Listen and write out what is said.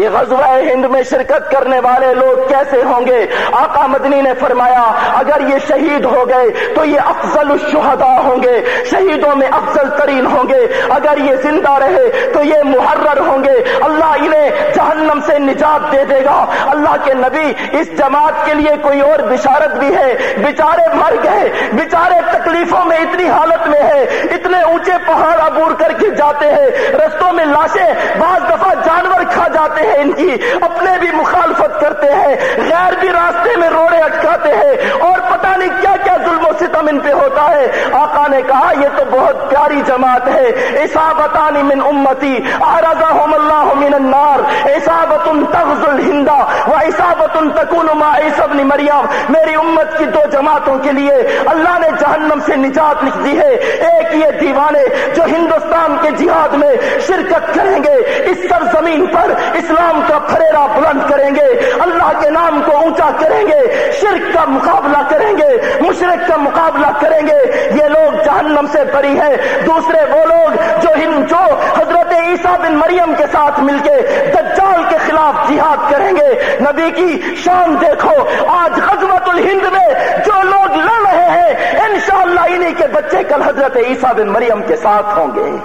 یہ غزوہ ہند میں شرکت کرنے والے لوگ کیسے ہوں گے؟ آقا مدنی نے فرمایا، اگر یہ شہید ہو گئے تو یہ افضل الشہداء ہوں گے، شہیدوں میں افضل ترین ہوں گے۔ اگر یہ زندہ رہے تو یہ محرر ہوں گے۔ اللہ انہیں جہنم سے نجات دے دے گا۔ اللہ کے نبی، اس جماعت کے لیے کوئی اور بشارت بھی ہے۔ بچارے مر گئے بچارے تکلیفوں میں اتنی حالت میں ہے۔ اتنے اونچے پہاڑ عبور کر کے جاتے ہیں۔ رستوں میں لاشیں بعض کھا ہیں ان کی اپنے بھی مخالفت کرتے ہیں، غیر بھی راستے میں روڑے اٹکاتے ہیں اور پتہ نہیں کیا کیا ظلم و ستم ان پہ ہوتا ہے۔ آقا نے کہا، یہ تو بہت پیاری جماعت ہے۔ اصابتانی من امتی اعرضهم اللہ من النار۔ اصابت تغز الہندا و اصابت تکون ما عیسی ابن مریم میری امت کی دو جماعتوں کے لیے اللہ نے جہنم سے نجات لکھ دی ہے۔ ایک یہ دیوانے جو ہندوستان کے جہاد میں شرکت کریں گے۔ اس سرزمین پھریرا بلند کریں گے، اللہ کے نام کو اونچا کریں گے، شرک کا مقابلہ کریں گے مشرق کا مقابلہ کریں گے۔ یہ لوگ جہنم سے بری ہیں۔ دوسرے وہ لوگ جو جو حضرت عیسیٰ بن مریم کے ساتھ مل کے دجال کے خلاف جہاد کریں گے۔ نبی کی شان دیکھو، آج غزوت الہند میں جو لوگ لڑ رہے ہیں، انشاءاللہ انہی کے بچے کل حضرت عیسیٰ بن مریم کے ساتھ ہوں گے۔